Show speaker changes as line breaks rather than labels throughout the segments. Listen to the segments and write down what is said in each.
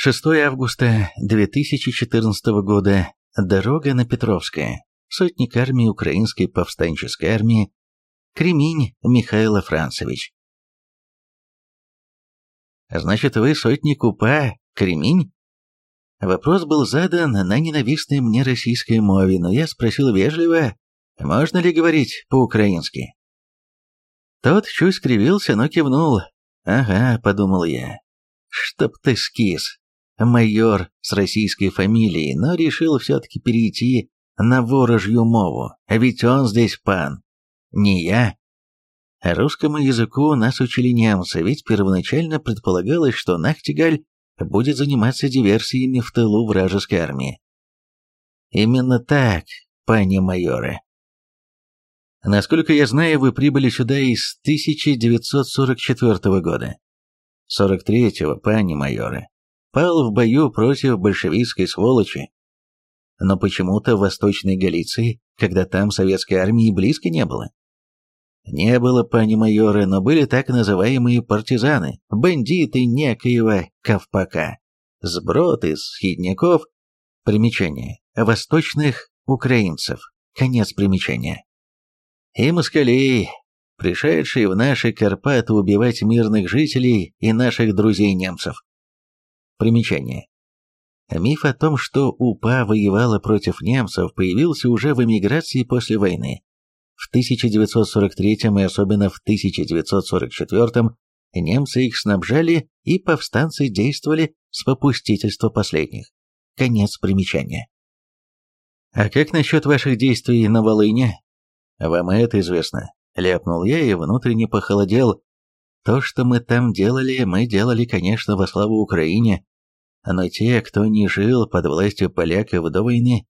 6 августа 2014 года. Дорога на Петровское. Сотник армии Украинской повстанческой армии. Кремень Михаил Францевич. «Значит, вы сотник УПА Кремень?» Вопрос был задан на ненавистной мне российской мове, но я спросил вежливо, можно ли говорить по-украински. Тот чуть скривился, но кивнул. «Ага», — подумал я, — «чтоб ты скис, майор с российской фамилией, но решил все-таки перейти на ворожью мову, ведь он здесь пан, не я». Русскому языку нас учили немцы, ведь первоначально предполагалось, что Нахтигаль будет заниматься диверсиями в тылу вражеской армии. Именно так, пани майоры. Насколько я знаю, вы прибыли сюда из 1944 года. 43-го, пани майоры. Пал в бою против большевистской сволочи. Но почему-то в Восточной Галиции, когда там советской армии близко не было. Не было, пани майоры, но были так называемые партизаны, бандиты некоего Ковпака, сброд из схидников, примечание, восточных украинцев, конец примечания. И москалей, пришедшие в наши Карпаты убивать мирных жителей и наших друзей-немцев. Примечание. Миф о том, что УПА воевала против немцев, появился уже в эмиграции после войны. В 1943 и особенно в 1944 немцы их снабжали, и повстанцы действовали с попустительства последних. Конец примечания. «А как насчет ваших действий на Волыне?» «Вам это известно», — ляпнул я и внутренне похолодел. «То, что мы там делали, мы делали, конечно, во славу Украине, но те, кто не жил под властью поляков до войны,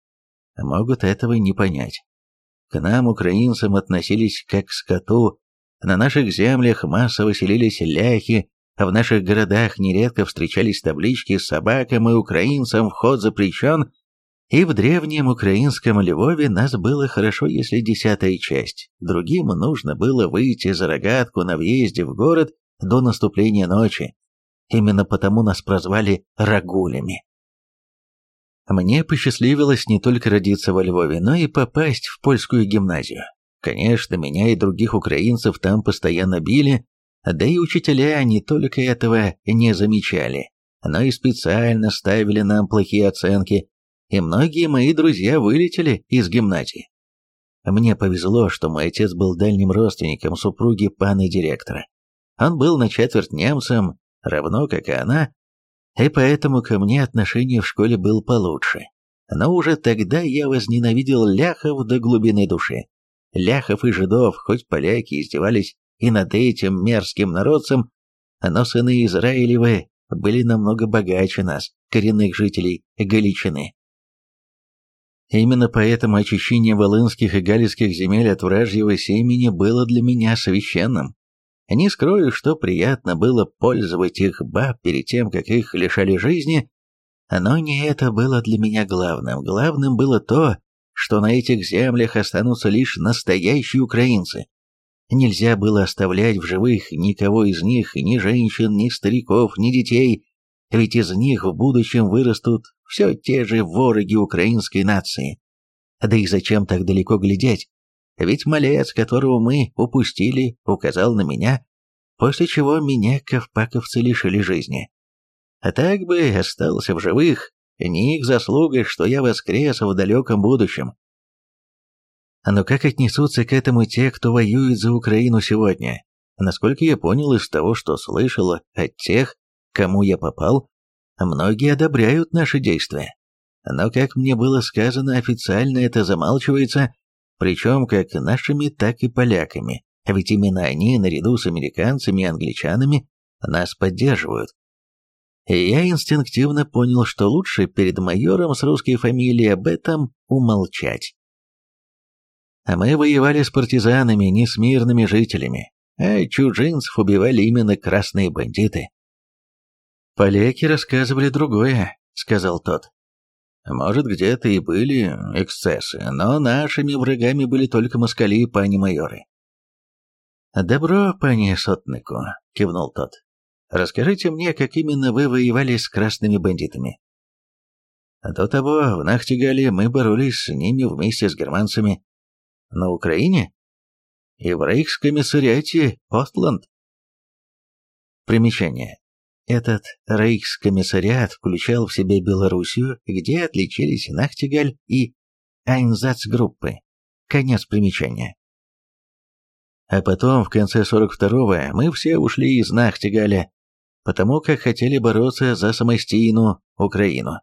могут этого не понять. К нам, украинцам, относились как к скоту. На наших землях массово селились ляхи, а в наших городах нередко встречались таблички с собакам и украинцам вход запрещен, и в древнем украинском Львове нас было хорошо, если десятая часть. Другим нужно было выйти за рогатку на въезде в город до наступления ночи. Именно потому нас прозвали «рагулями». Мне посчастливилось не только родиться во Львове, но и попасть в польскую гимназию. Конечно, меня и других украинцев там постоянно били, да и учителя не только этого не замечали, но и специально ставили нам плохие оценки, и многие мои друзья вылетели из гимназии. Мне повезло, что мой отец был дальним родственником супруги пана директора. Он был на четверть немцем, равно как и она, и поэтому ко мне отношение в школе было получше. Но уже тогда я возненавидел ляхов до глубины души. Ляхов и жидов, хоть поляки издевались и над этим мерзким народцем, но сыны Израилевы были намного богаче нас, коренных жителей Галичины. Именно поэтому очищение волынских и галицких земель от вражьего семени было для меня священным. Не скрою, что приятно было пользовать их баб перед тем, как их лишали жизни, но не это было для меня главным. Главным было то, что на этих землях останутся лишь настоящие украинцы. Нельзя было оставлять в живых никого из них, ни женщин, ни стариков, ни детей, ведь из них в будущем вырастут все те же вороги украинской нации. Да и зачем так далеко глядеть? Ведь малец, которого мы упустили, указал на меня, после чего меня ковпаковцы лишили жизни. А так бы остался в живых, не их заслуга, что я воскрес в далеком будущем. Но как отнесутся к этому те, кто воюет за Украину сегодня? Насколько я понял из того, что слышал от тех, кому я попал, многие одобряют наши действия. Но, как мне было сказано, официально это замалчивается, причем как нашими, так и поляками, ведь именно они, наряду с американцами и англичанами, нас поддерживают. И я инстинктивно понял, что лучше перед майором с русской фамилией об этом умолчать. А мы воевали с партизанами, не с мирными жителями, а чужинцев убивали именно красные бандиты. «Поляки рассказывали другое», — сказал тот. Может, где-то и были эксцессы, но нашими врагами были только москали и пани майоры. «Добро, пани сотнику», — кивнул тот. Расскажите мне, как именно вы воевали с красными бандитами. До того в Нахтигале мы боролись с ними вместе с германцами. На Украине? И в рейхскомиссариате Остланд. Примечание. Этот рейхскомиссариат включал в себя Белоруссию, где отличились Нахтигаль и Айнзацгруппы. Конец примечания. А потом, в конце 42-го, мы все ушли из Нахтигаля, потому как хотели бороться за самостийную Украину.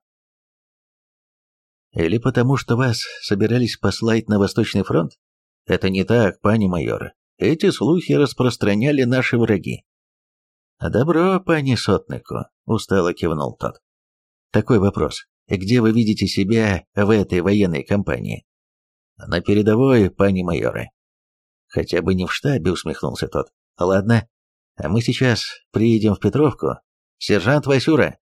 Или потому что вас собирались послать на Восточный фронт? Это не так, пани майор. Эти слухи распространяли наши враги. Добро, пани Сотнику, устало кивнул тот. Такой вопрос. Где вы видите себя в этой военной кампании? На передовой, пани майоры. Хотя бы не в штабе, усмехнулся тот. Ладно, а мы сейчас приедем в Петровку. Сержант Васюра.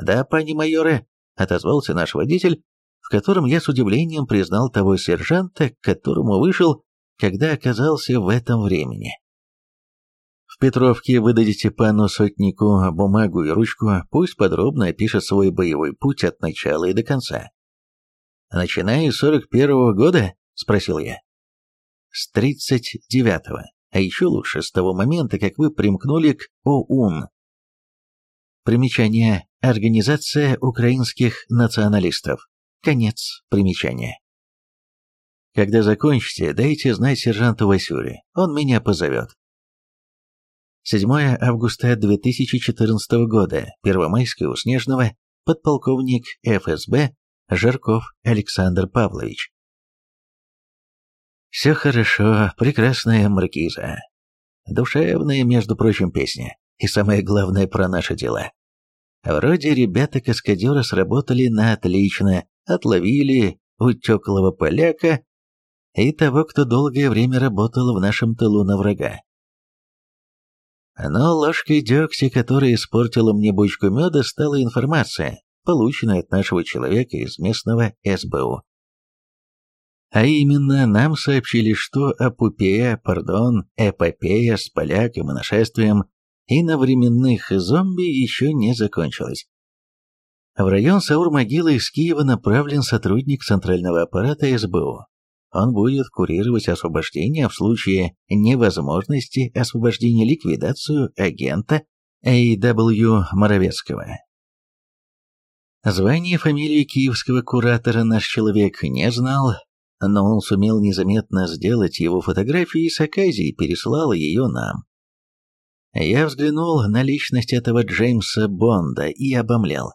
Да, пани майоры, отозвался наш водитель, в котором я с удивлением признал того сержанта, к которому вышел, когда оказался в этом времени. Петровке выдадите пану сотнику бумагу и ручку, пусть подробно опишет свой боевой путь от начала и до конца. «Начиная с сорок первого года?» — спросил я. «С тридцать девятого, а еще лучше с того момента, как вы примкнули к ОУН». Примечание «Организация украинских националистов». Конец примечания. Когда закончите, дайте знать сержанту Васюре, он меня позовет. 7 августа 2014 года, Первомайское у Снежного, подполковник ФСБ Жарков Александр Павлович. Все хорошо, прекрасная маркиза. Душевная, между прочим, песня. И самое главное про наши дела. Вроде ребята-каскадеры сработали на отлично, отловили утеклого поляка и того, кто долгое время работал в нашем тылу на врага. Но ложкой дегтя, которая испортила мне бочку меда, стала информация, полученная от нашего человека из местного СБУ. А именно, нам сообщили, что эпопея, пардон, эпопея с поляком и нашествием и на зомби еще не закончилась. В район Саур-могилы из Киева направлен сотрудник центрального аппарата СБУ. Он будет курировать освобождение в случае невозможности освобождения ликвидацию агента А.W. Моровецкого. Звание фамилии киевского куратора наш человек не знал, но он сумел незаметно сделать его фотографию и с оказией переслал ее нам. Я взглянул на личность этого Джеймса Бонда и обомлял.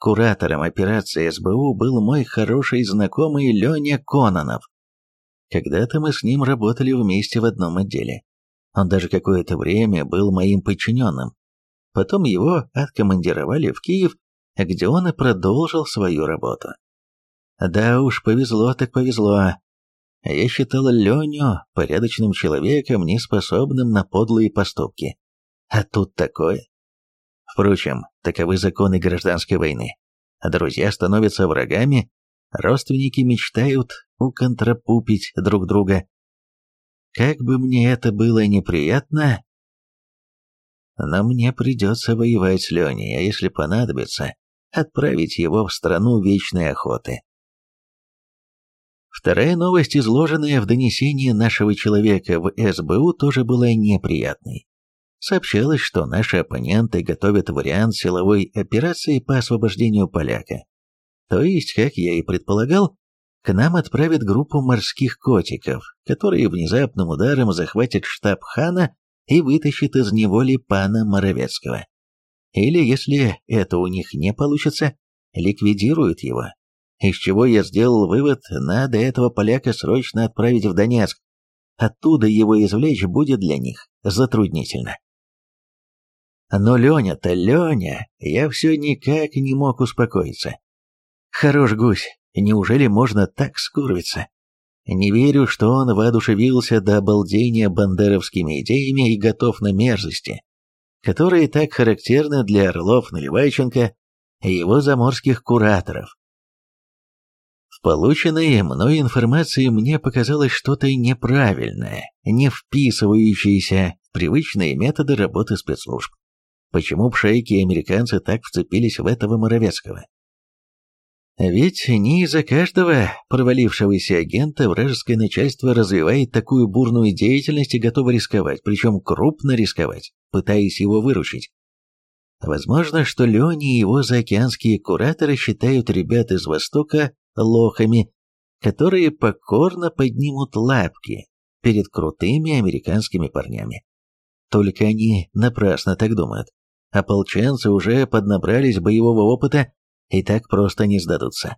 Куратором операции СБУ был мой хороший знакомый Леня Кононов. Когда-то мы с ним работали вместе в одном отделе. Он даже какое-то время был моим подчиненным. Потом его откомандировали в Киев, где он и продолжил свою работу. Да уж, повезло так повезло. Я считал Леню порядочным человеком, неспособным на подлые поступки. А тут такое. Впрочем, таковы законы гражданской войны. Друзья становятся врагами, родственники мечтают уконтрапупить друг друга. Как бы мне это было неприятно, но мне придется воевать с Леней, а если понадобится, отправить его в страну вечной охоты. Вторая новость, изложенная в донесении нашего человека в СБУ, тоже была неприятной. Сообщалось, что наши оппоненты готовят вариант силовой операции по освобождению поляка. То есть, как я и предполагал, к нам отправят группу морских котиков, которые внезапным ударом захватят штаб хана и вытащат из неволи пана Моровецкого. Или, если это у них не получится, ликвидируют его. Из чего я сделал вывод, надо этого поляка срочно отправить в Донецк. Оттуда его извлечь будет для них затруднительно. Но Леня-то Леня, я все никак не мог успокоиться. Хорош гусь, неужели можно так скурвиться? Не верю, что он воодушевился до обалдения бандеровскими идеями и готов на мерзости, которые так характерны для Орлов Наливайченко и его заморских кураторов. В полученной мной информации мне показалось что-то неправильное, не вписывающееся в привычные методы работы спецслужб. Почему пшейки и американцы так вцепились в этого Моровецкого? Ведь не из-за каждого провалившегося агента вражеское начальство развивает такую бурную деятельность и готово рисковать, причем крупно рисковать, пытаясь его выручить. Возможно, что Леони и его заокеанские кураторы считают ребят из Востока лохами, которые покорно поднимут лапки перед крутыми американскими парнями. Только они напрасно так думают. Ополченцы уже поднабрались боевого опыта и так просто не сдадутся.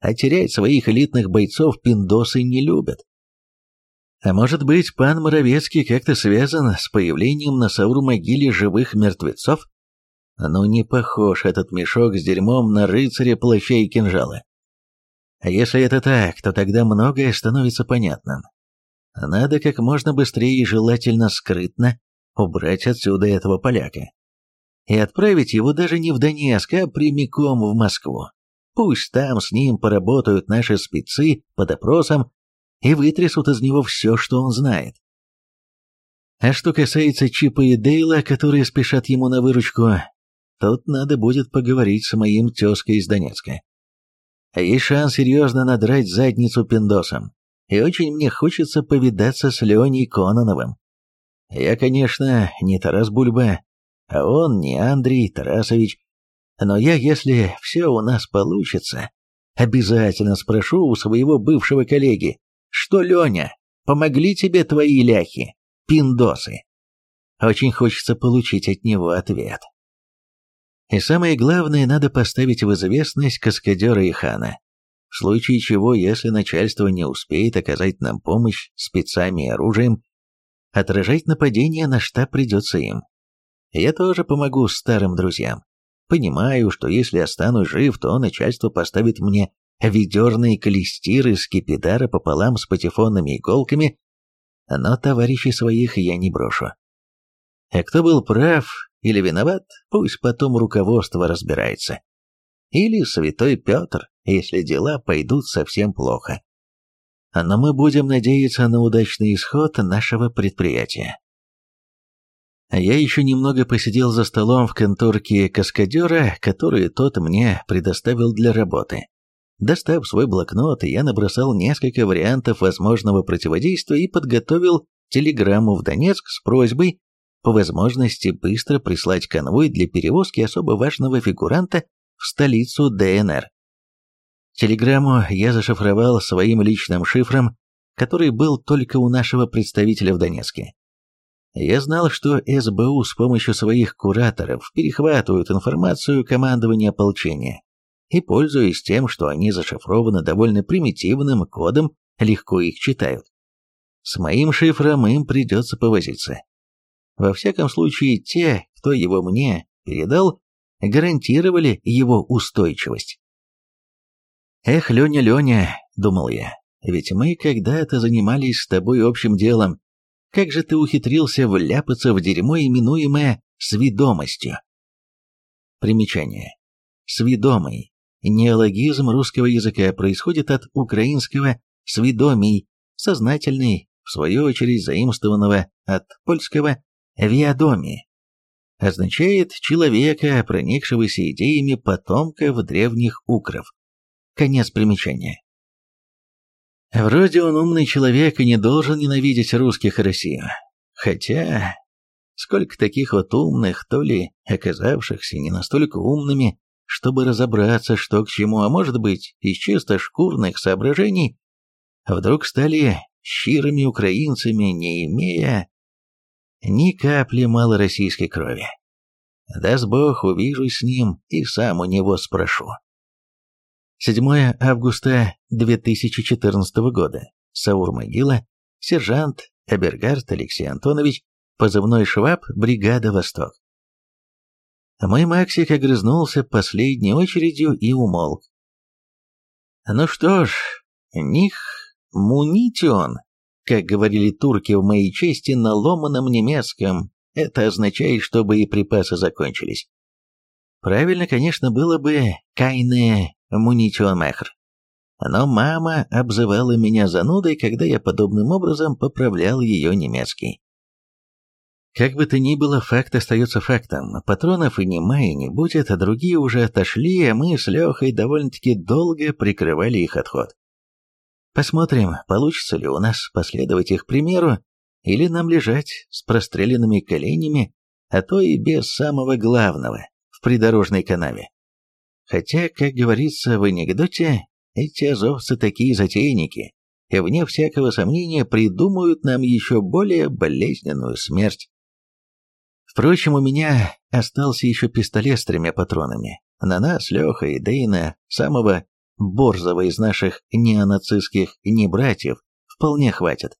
А терять своих элитных бойцов пиндосы не любят. А может быть, пан Моровецкий как-то связан с появлением на Саур-могиле живых мертвецов? Ну не похож этот мешок с дерьмом на рыцаря плаща и кинжала. А если это так, то тогда многое становится понятным. Надо как можно быстрее и желательно скрытно убрать отсюда этого поляка и отправить его даже не в Донецк, а прямиком в Москву. Пусть там с ним поработают наши спецы по допросам и вытрясут из него все, что он знает. А что касается Чипа и Дейла, которые спешат ему на выручку, тут надо будет поговорить с моим тезкой из Донецка. А есть шанс серьезно надрать задницу пиндосам, и очень мне хочется повидаться с Леней Кононовым. Я, конечно, не Тарас Бульба, а он не Андрей Тарасович. Но я, если все у нас получится, обязательно спрошу у своего бывшего коллеги, что, Леня, помогли тебе твои ляхи, пиндосы? Очень хочется получить от него ответ. И самое главное, надо поставить в известность каскадера и хана. В случае чего, если начальство не успеет оказать нам помощь спецами и оружием, отражать нападение на штаб придется им. Я тоже помогу старым друзьям. Понимаю, что если останусь жив, то начальство поставит мне ведерные клестиры скипидара пополам с патефонными иголками, но товарищей своих я не брошу. А кто был прав или виноват, пусть потом руководство разбирается. Или святой Петр, если дела пойдут совсем плохо. Но мы будем надеяться на удачный исход нашего предприятия. А я еще немного посидел за столом в конторке каскадера, который тот мне предоставил для работы. Достав свой блокнот, я набросал несколько вариантов возможного противодействия и подготовил телеграмму в Донецк с просьбой по возможности быстро прислать конвой для перевозки особо важного фигуранта в столицу ДНР. Телеграмму я зашифровал своим личным шифром, который был только у нашего представителя в Донецке. Я знал, что СБУ с помощью своих кураторов перехватывают информацию командования ополчения и, пользуясь тем, что они зашифрованы довольно примитивным кодом, легко их читают. С моим шифром им придется повозиться. Во всяком случае, те, кто его мне передал, гарантировали его устойчивость. «Эх, Леня, Леня», — думал я, — «ведь мы когда-то занимались с тобой общим делом, как же ты ухитрился вляпаться в дерьмо, именуемое сведомостью? Примечание. Сведомый. Неологизм русского языка происходит от украинского «сведомий», сознательный, в свою очередь заимствованного от польского «виадоми». Означает человека, проникшегося идеями потомков древних укров. Конец примечания. Вроде он умный человек и не должен ненавидеть русских и Россию. Хотя, сколько таких вот умных, то ли оказавшихся не настолько умными, чтобы разобраться, что к чему, а может быть, из чисто шкурных соображений, вдруг стали щирыми украинцами, не имея ни капли малороссийской крови. Даст Бог, увижусь с ним и сам у него спрошу. 7 августа 2014 года. Саур-могила. Сержант Эбергард Алексей Антонович, позывной «Шваб», бригада «Восток». Мой Максик огрызнулся последней очередью и умолк. Ну что ж, них мунитион, как говорили турки в моей чести на ломаном немецком, это означает, что боеприпасы закончились. Правильно, конечно, было бы «кайне Муничонмехр. Но мама обзывала меня занудой, когда я подобным образом поправлял ее немецкий. Как бы то ни было, факт остается фактом. Патронов и не мая не будет, а другие уже отошли, а мы с Лехой довольно-таки долго прикрывали их отход. Посмотрим, получится ли у нас последовать их примеру, или нам лежать с простреленными коленями, а то и без самого главного, в придорожной канаве. Хотя, как говорится в анекдоте, эти азовцы такие затейники, и вне всякого сомнения придумают нам еще более болезненную смерть. Впрочем, у меня остался еще пистолет с тремя патронами. На нас, Леха и Дейна, самого борзого из наших неонацистских небратьев, вполне хватит.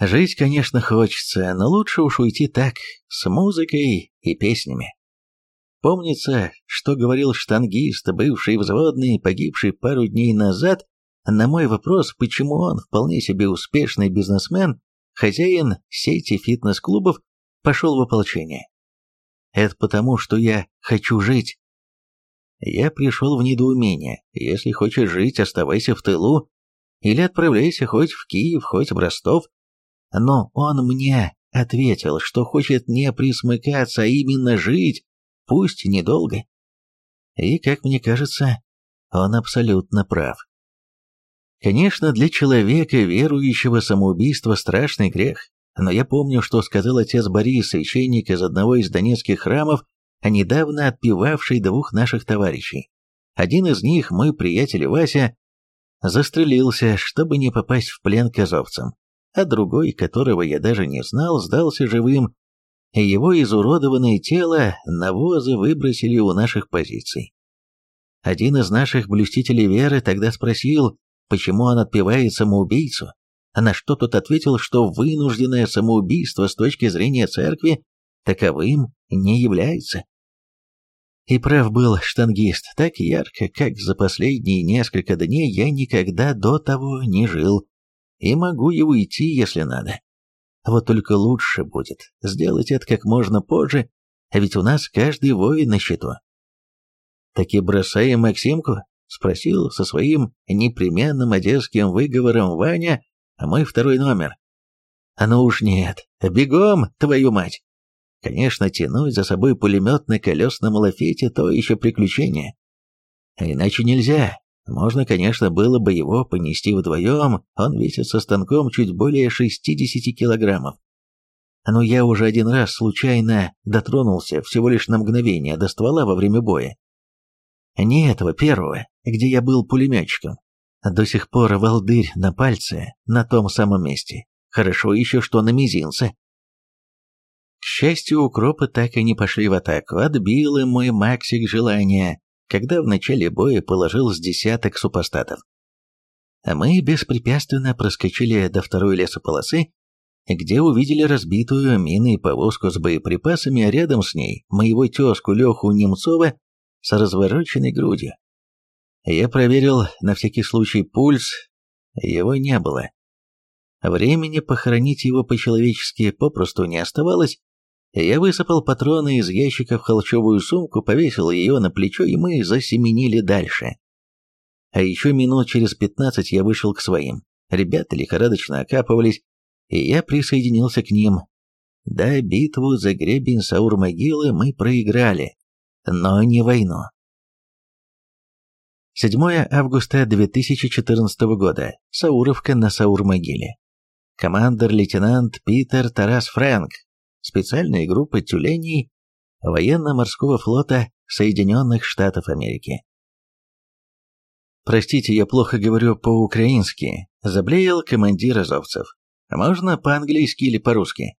Жить, конечно, хочется, но лучше уж уйти так, с музыкой и песнями. Помнится, что говорил штангист, бывший взводный, погибший пару дней назад, на мой вопрос, почему он, вполне себе успешный бизнесмен, хозяин сети фитнес-клубов, пошел в ополчение. Это потому, что я хочу жить. Я пришел в недоумение. Если хочешь жить, оставайся в тылу. Или отправляйся хоть в Киев, хоть в Ростов. Но он мне ответил, что хочет не присмыкаться, а именно жить, пусть недолго. И, как мне кажется, он абсолютно прав. Конечно, для человека, верующего самоубийство страшный грех, но я помню, что сказал отец Борис, священник из одного из донецких храмов, недавно отпевавший двух наших товарищей. Один из них, мой приятель Вася, застрелился, чтобы не попасть в плен к азовцам, а другой, которого я даже не знал, сдался живым, его изуродованное тело навозы выбросили у наших позиций. Один из наших блюстителей веры тогда спросил, почему он отпевает самоубийцу, на что тот ответил, что вынужденное самоубийство с точки зрения церкви таковым не является. И прав был штангист, так ярко, как за последние несколько дней я никогда до того не жил, и могу и уйти, если надо. Вот только лучше будет сделать это как можно позже, а ведь у нас каждый воин на счету. «Таки бросаем Максимку?» — спросил со своим непременным одесским выговором Ваня, а мой второй номер. А ну уж нет, бегом, твою мать! Конечно, тянуть за собой пулемет на колесном лафете – то еще приключение. А иначе нельзя. Можно, конечно, было бы его понести вдвоем, он весит со станком чуть более 60 килограммов. Но я уже один раз случайно дотронулся всего лишь на мгновение до ствола во время боя. Не этого первого, где я был пулеметчиком, до сих пор волдырь на пальце, на том самом месте. Хорошо еще, что на мизинце. К счастью, укропы так и не пошли в атаку. Отбил им мой Максик желание, когда в начале боя положил с десяток супостатов. А мы беспрепятственно проскочили до второй лесополосы, где увидели разбитую миной повозку с боеприпасами, а рядом с ней моего тезку Леху Немцова с развороченной грудью. Я проверил на всякий случай пульс, его не было. Времени похоронить его по-человечески попросту не оставалось. Я высыпал патроны из ящика в холчевую сумку, повесил ее на плечо, и мы засеменили дальше. А еще минут через пятнадцать я вышел к своим. Ребята лихорадочно окапывались, и я присоединился к ним. Да, битву за гребень Саур-могилы мы проиграли, но не войну. 7 августа 2014 года. Сауровка на Саур-могиле. Командор-лейтенант Питер Тарас Фрэнк. Специальная группа тюленей военно-морского флота Соединенных Штатов Америки. «Простите, я плохо говорю по-украински», — заблеял командир азовцев. «Можно по-английски или по-русски?»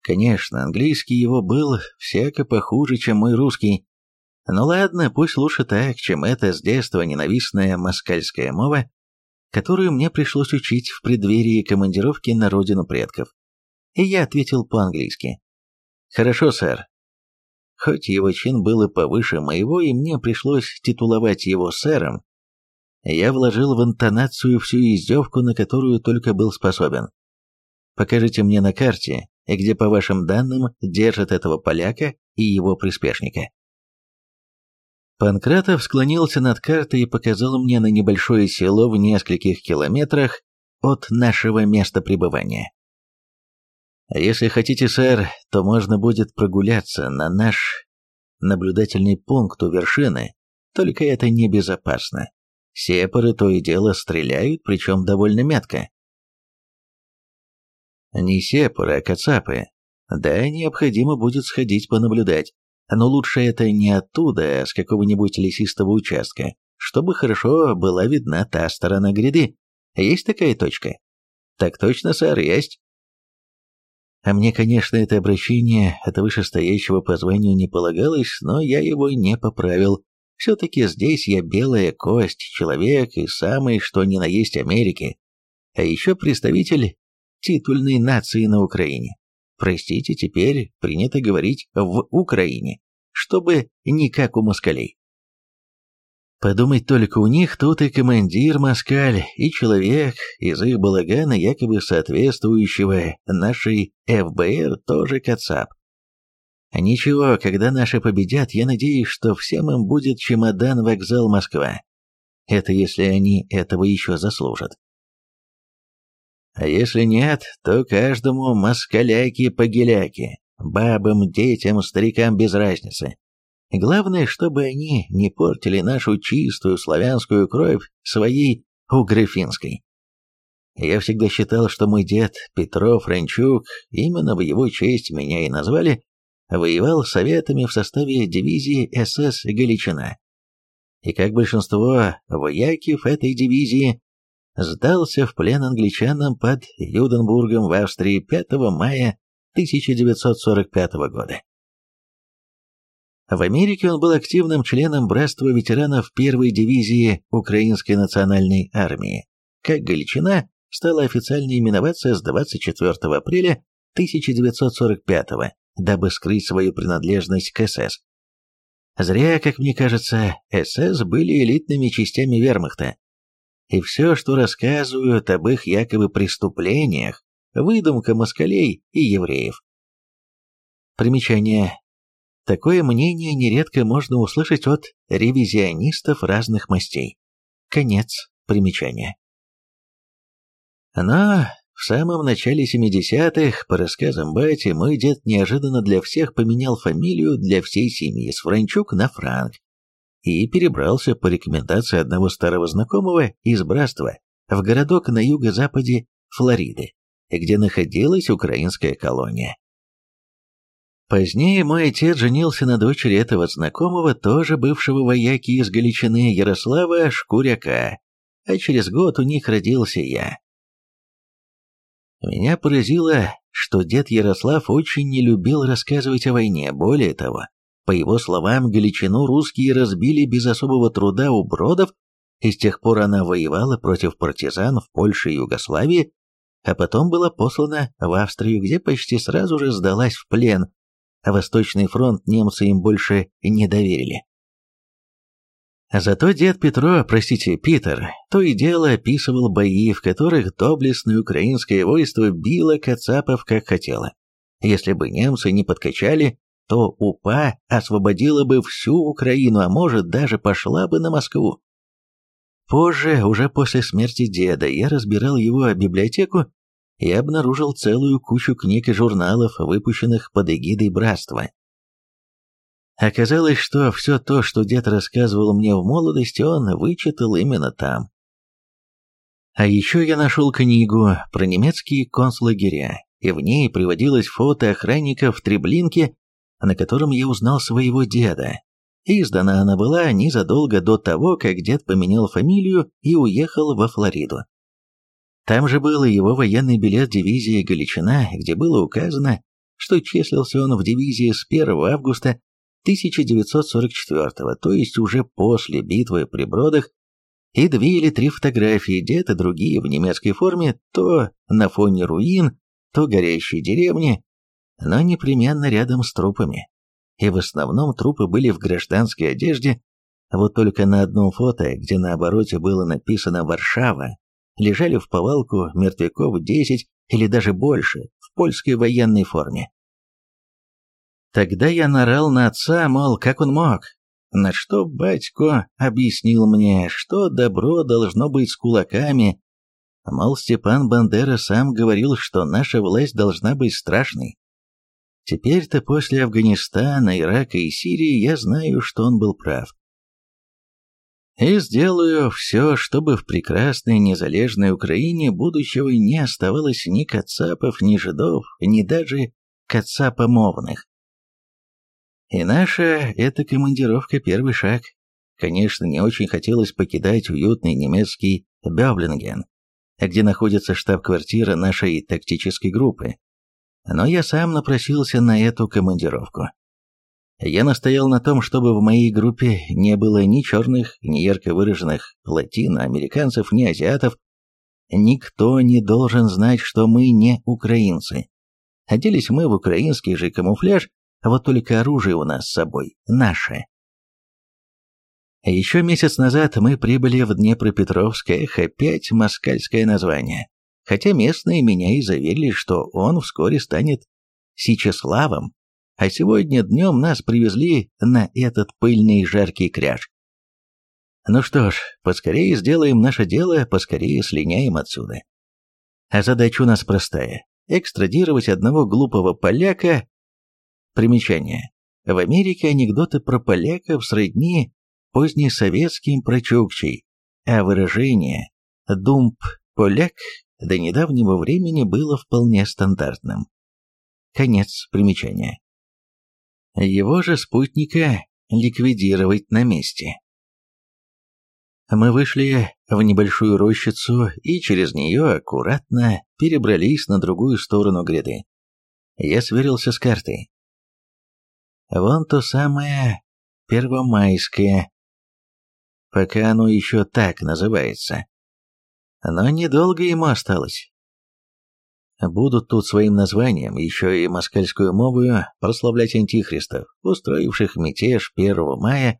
Конечно, английский его был всяко похуже, чем мой русский, ну ладно, пусть лучше так, чем эта с детства ненавистная москальская мова, которую мне пришлось учить в преддверии командировки на родину предков. И я ответил по-английски. «Хорошо, сэр». Хоть его чин был и повыше моего, и мне пришлось титуловать его сэром, я вложил в интонацию всю издевку, на которую только был способен. «Покажите мне на карте, где, по вашим данным, держат этого поляка и его приспешника». Панкратов склонился над картой и показал мне на небольшое село в нескольких километрах от нашего места пребывания. Если хотите, сэр, то можно будет прогуляться на наш наблюдательный пункт у вершины, только это небезопасно. Сепары то и дело стреляют, причем довольно метко. Не сепары, а кацапы. Да, необходимо будет сходить понаблюдать, но лучше это не оттуда, а с какого-нибудь лесистого участка, чтобы хорошо была видна та сторона гряды. Есть такая точка? Так точно, сэр, есть. А мне, конечно, это обращение от вышестоящего по званию не полагалось, но я его не поправил. Все-таки здесь я белая кость, человек и самый что ни на есть Америки. А еще представитель титульной нации на Украине. Простите, теперь принято говорить в Украине, чтобы не как у москалей. Подумать только, у них тут и командир москаль, и человек из их балагана, якобы соответствующего нашей ФБР, тоже кацап. Ничего, когда наши победят, я надеюсь, что всем им будет чемодан-вокзал Москва. Это если они этого еще заслужат. А если нет, то каждому москаляки-погеляки, бабам, детям, старикам без разницы. Главное, чтобы они не портили нашу чистую славянскую кровь своей угрефинской. Я всегда считал, что мой дед Петро Франчук, именно в его честь меня и назвали, воевал советами в составе дивизии СС «Галичина». И как большинство вояков этой дивизии, сдался в плен англичанам под Юденбургом в Австрии 5 мая 1945 года. В Америке он был активным членом братства ветеранов первой дивизии Украинской национальной армии. Как Галичина стала официально именоваться с 24 апреля 1945 дабы скрыть свою принадлежность к СС. Зря, как мне кажется, СС были элитными частями вермахта. И все, что рассказывают об их якобы преступлениях, выдумка москалей и евреев. Примечание. Такое мнение нередко можно услышать от ревизионистов разных мастей. Конец примечания. Но в самом начале 70-х, по рассказам бати, мой дед неожиданно для всех поменял фамилию для всей семьи с Франчук на Франк и перебрался по рекомендации одного старого знакомого из братства в городок на юго-западе Флориды, где находилась украинская колония. Позднее мой отец женился на дочери этого знакомого, тоже бывшего вояки из Галичины Ярослава Шкуряка, а через год у них родился я. Меня поразило, что дед Ярослав очень не любил рассказывать о войне, более того, по его словам, Галичину русские разбили без особого труда у бродов, и с тех пор она воевала против партизан в Польше и Югославии, а потом была послана в Австрию, где почти сразу же сдалась в плен, а Восточный фронт немцы им больше не доверили. Зато дед Петро, простите, Питер, то и дело описывал бои, в которых доблестное украинское войство било кацапов как хотело. Если бы немцы не подкачали, то УПА освободила бы всю Украину, а может даже пошла бы на Москву. Позже, уже после смерти деда, я разбирал его библиотеку и обнаружил целую кучу книг и журналов, выпущенных под эгидой братства. Оказалось, что все то, что дед рассказывал мне в молодости, он вычитал именно там. А еще я нашел книгу про немецкие концлагеря, и в ней приводилось фото охранников в Треблинке, на котором я узнал своего деда. Издана она была незадолго до того, как дед поменял фамилию и уехал во Флориду. Там же был и его военный билет дивизии Галичина, где было указано, что числился он в дивизии с 1 августа 1944, то есть уже после битвы при Бродах, и две или три фотографии где-то другие в немецкой форме, то на фоне руин, то горящей деревни, но непременно рядом с трупами. И в основном трупы были в гражданской одежде, вот только на одном фото, где на обороте было написано «Варшава», лежали в повалку мертвяков 10 или даже больше в польской военной форме. Тогда я нарал на отца, мол, как он мог. На что батько объяснил мне, что добро должно быть с кулаками. Мол, Степан Бандера сам говорил, что наша власть должна быть страшной. Теперь-то после Афганистана, Ирака и Сирии я знаю, что он был прав. И сделаю все, чтобы в прекрасной незалежной Украине будущего не оставалось ни кацапов, ни жидов, ни даже кацапомовных. И наша эта командировка первый шаг. Конечно, не очень хотелось покидать уютный немецкий Бёблинген, где находится штаб-квартира нашей тактической группы. Но я сам напросился на эту командировку. Я настоял на том, чтобы в моей группе не было ни черных, ни ярко выраженных латиноамериканцев, ни азиатов. Никто не должен знать, что мы не украинцы. Оделись мы в украинский же камуфляж, а вот только оружие у нас с собой наше. Еще месяц назад мы прибыли в Днепропетровск, эх, опять москальское название. Хотя местные меня и заверили, что он вскоре станет Сичеславом, а сегодня днем нас привезли на этот пыльный жаркий кряж. Ну что ж, поскорее сделаем наше дело, поскорее слиняем отсюда. А задача у нас простая – экстрадировать одного глупого поляка. Примечание. В Америке анекдоты про поляков сродни позднесоветским про чукчей, а выражение «думп-поляк» до недавнего времени было вполне стандартным. Конец примечания. Его же спутника ликвидировать на месте. Мы вышли в небольшую рощицу и через нее аккуратно перебрались на другую сторону гряды. Я сверился с картой. Вон то самое Первомайское, пока оно еще так называется. Но недолго ему осталось. Будут тут своим названием еще и москальскую мову прославлять антихристов, устроивших мятеж 1 мая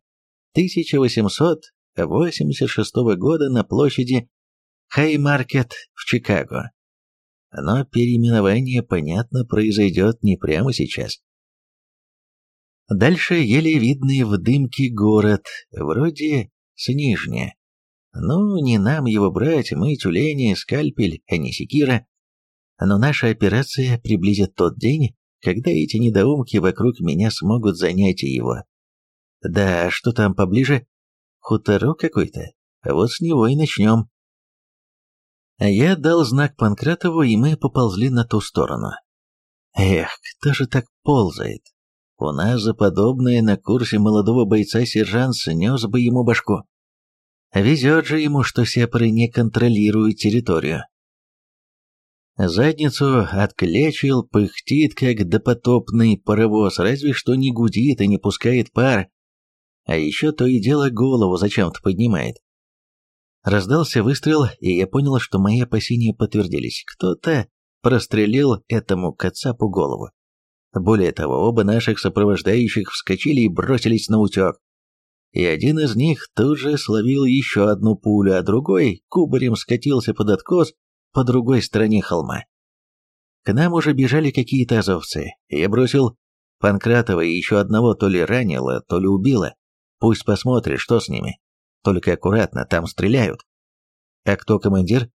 1886 года на площади Хай-Маркет в Чикаго. Но переименование, понятно, произойдет не прямо сейчас. Дальше еле видный в дымке город, вроде Снижня. Ну, не нам его брать, мы тюлени, скальпель, а не секира. Но наша операция приблизит тот день, когда эти недоумки вокруг меня смогут занять его. Да, что там поближе? Хуторок какой-то. Вот с него и начнем. Я дал знак Панкратову, и мы поползли на ту сторону. Эх, кто же так ползает? У нас за подобное на курсе молодого бойца сержант снес бы ему башку. Везет же ему, что сепары не контролируют территорию. Задницу отклячил, пыхтит, как допотопный паровоз, разве что не гудит и не пускает пар. А еще то и дело голову зачем-то поднимает. Раздался выстрел, и я понял, что мои опасения подтвердились. Кто-то прострелил этому кацапу голову. Более того, оба наших сопровождающих вскочили и бросились на утек и один из них тут же словил еще одну пулю, а другой кубарем скатился под откос по другой стороне холма. К нам уже бежали какие-то азовцы, я бросил Панкратова и еще одного то ли ранило, то ли убило. Пусть посмотрит, что с ними. Только аккуратно, там стреляют. А кто командир?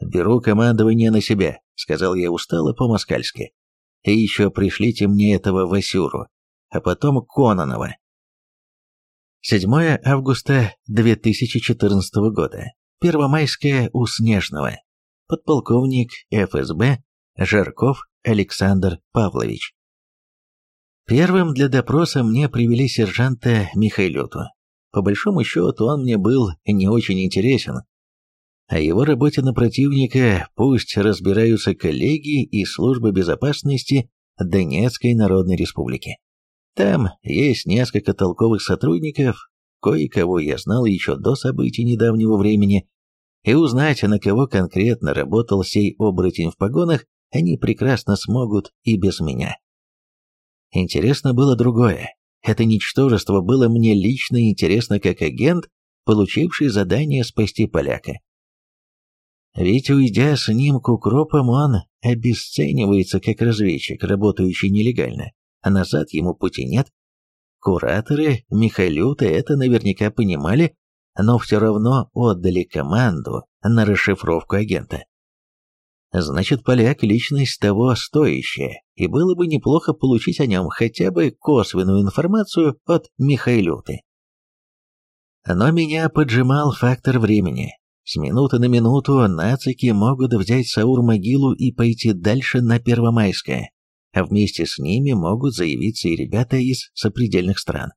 Беру командование на себя, сказал я устало по-москальски. И еще пришлите мне этого Васюру, а потом Кононова. 7 августа 2014 года. Первомайская у Снежного. Подполковник ФСБ Жарков Александр Павлович. Первым для допроса мне привели сержанта Михайлюту. По большому счету он мне был не очень интересен. О его работе на противника пусть разбираются коллеги и службы безопасности Донецкой Народной Республики. Там есть несколько толковых сотрудников, кое-кого я знал еще до событий недавнего времени, и узнать, на кого конкретно работал сей оборотень в погонах, они прекрасно смогут и без меня. Интересно было другое. Это ничтожество было мне лично интересно как агент, получивший задание спасти поляка. Ведь уйдя с ним к укропам, он обесценивается как разведчик, работающий нелегально а назад ему пути нет. Кураторы Михайлюта это наверняка понимали, но все равно отдали команду на расшифровку агента. Значит, поляк – личность того стоящая, и было бы неплохо получить о нем хотя бы косвенную информацию от Михайлюты. Но меня поджимал фактор времени. С минуты на минуту нацики могут взять Саур-могилу и пойти дальше на Первомайское, а вместе с ними могут заявиться и ребята из сопредельных стран.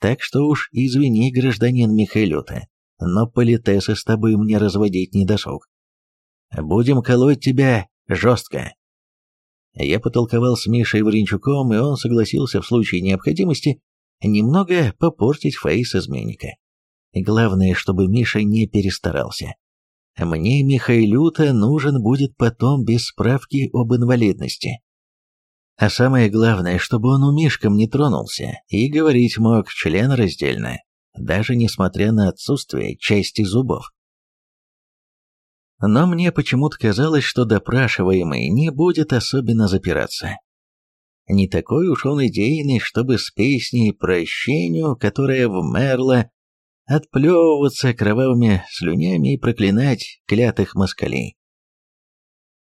Так что уж извини, гражданин Михайлюта, но политесы с тобой мне разводить не досуг. Будем колоть тебя жестко. Я потолковал с Мишей Варенчуком, и он согласился в случае необходимости немного попортить фейс изменника. Главное, чтобы Миша не перестарался. Мне Михайлюта нужен будет потом без справки об инвалидности. А самое главное, чтобы он у Мишкам не тронулся и говорить мог член раздельно, даже несмотря на отсутствие части зубов. Но мне почему-то казалось, что допрашиваемый не будет особенно запираться. Не такой уж он идейный, чтобы с песней прощению, которая вмерла, отплевываться кровавыми слюнями и проклинать клятых москалей.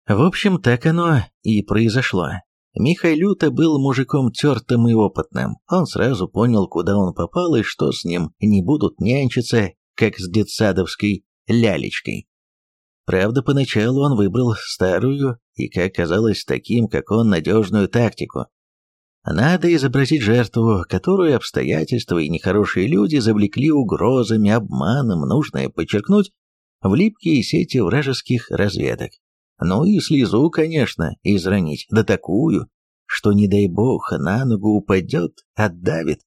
В общем, так оно и произошло. Михайлюта был мужиком тертым и опытным. Он сразу понял, куда он попал и что с ним не будут нянчиться, как с детсадовской лялечкой. Правда, поначалу он выбрал старую и, как казалось, таким, как он, надежную тактику. Надо изобразить жертву, которую обстоятельства и нехорошие люди завлекли угрозами, обманом, нужно подчеркнуть, в липкие сети вражеских разведок. Ну и слезу, конечно, изранить, да такую, что, не дай бог, на ногу упадет, отдавит.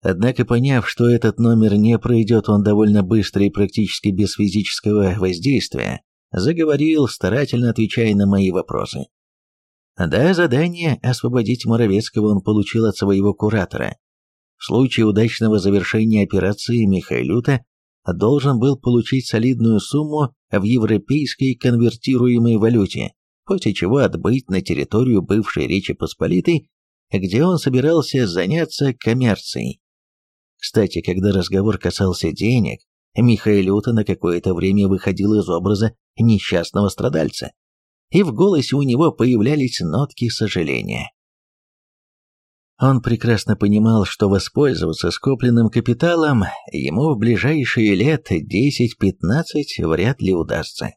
Однако, поняв, что этот номер не пройдет он довольно быстро и практически без физического воздействия, заговорил, старательно отвечая на мои вопросы. Да, задание освободить Моровецкого он получил от своего куратора. В случае удачного завершения операции Михайлюта должен был получить солидную сумму в европейской конвертируемой валюте, после чего отбыть на территорию бывшей Речи Посполитой, где он собирался заняться коммерцией. Кстати, когда разговор касался денег, Михайлюта на какое-то время выходил из образа несчастного страдальца и в голосе у него появлялись нотки сожаления. Он прекрасно понимал, что воспользоваться скопленным капиталом ему в ближайшие лет 10-15 вряд ли удастся.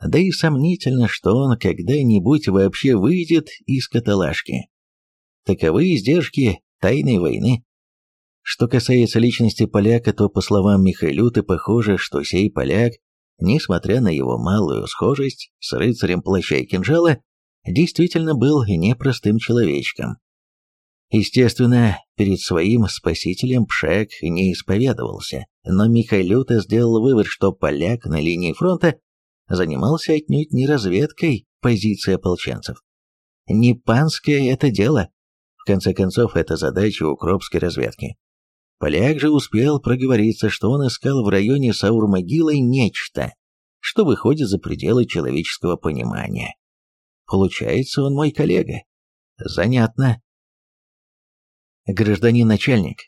Да и сомнительно, что он когда-нибудь вообще выйдет из каталажки. Таковы издержки тайной войны. Что касается личности поляка, то, по словам Михайлюты, похоже, что сей поляк несмотря на его малую схожесть с рыцарем плаща и кинжала, действительно был непростым человечком. Естественно, перед своим спасителем Пшек не исповедовался, но Михайлюта сделал вывод, что поляк на линии фронта занимался отнюдь не разведкой позиции ополченцев. Не панское это дело. В конце концов, это задача укропской разведки. Поляк же успел проговориться, что он искал в районе Саур-могилы нечто, что выходит за пределы человеческого понимания. Получается, он мой коллега. Занятно. Гражданин начальник.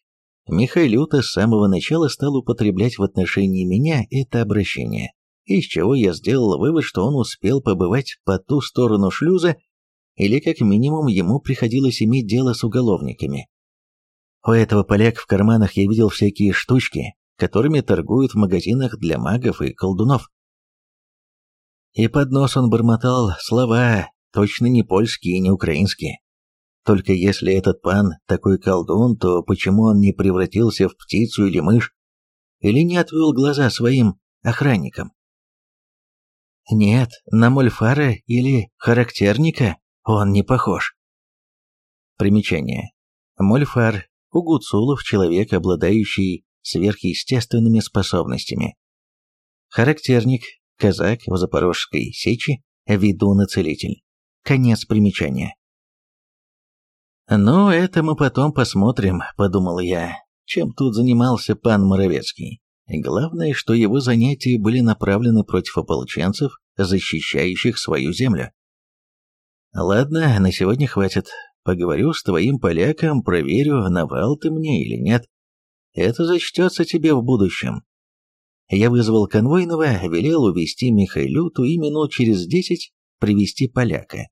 Михайлюта с самого начала стал употреблять в отношении меня это обращение, из чего я сделал вывод, что он успел побывать по ту сторону шлюза, или как минимум ему приходилось иметь дело с уголовниками. У этого поляка в карманах я видел всякие штучки, которыми торгуют в магазинах для магов и колдунов. И под нос он бормотал слова, точно не польские и не украинские. Только если этот пан такой колдун, то почему он не превратился в птицу или мышь? Или не отвел глаза своим охранникам? Нет, на Мольфара или Характерника он не похож. Примечание. Мольфар у гуцулов человек, обладающий сверхъестественными способностями. Характерник, казак в Запорожской сечи, ведун-целитель. Конец примечания. «Ну, это мы потом посмотрим», — подумал я, чем тут занимался пан Моровецкий. Главное, что его занятия были направлены против ополченцев, защищающих свою землю. Ладно, на сегодня хватит. Поговорю с твоим поляком, проверю, наврал ты мне или нет. Это зачтется тебе в будущем. Я вызвал конвойного, велел увести Михайлюту и минут через десять привести поляка.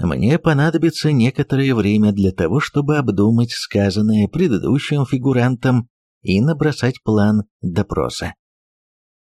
Мне понадобится некоторое время для того, чтобы обдумать сказанное предыдущим фигурантом и набросать план допроса.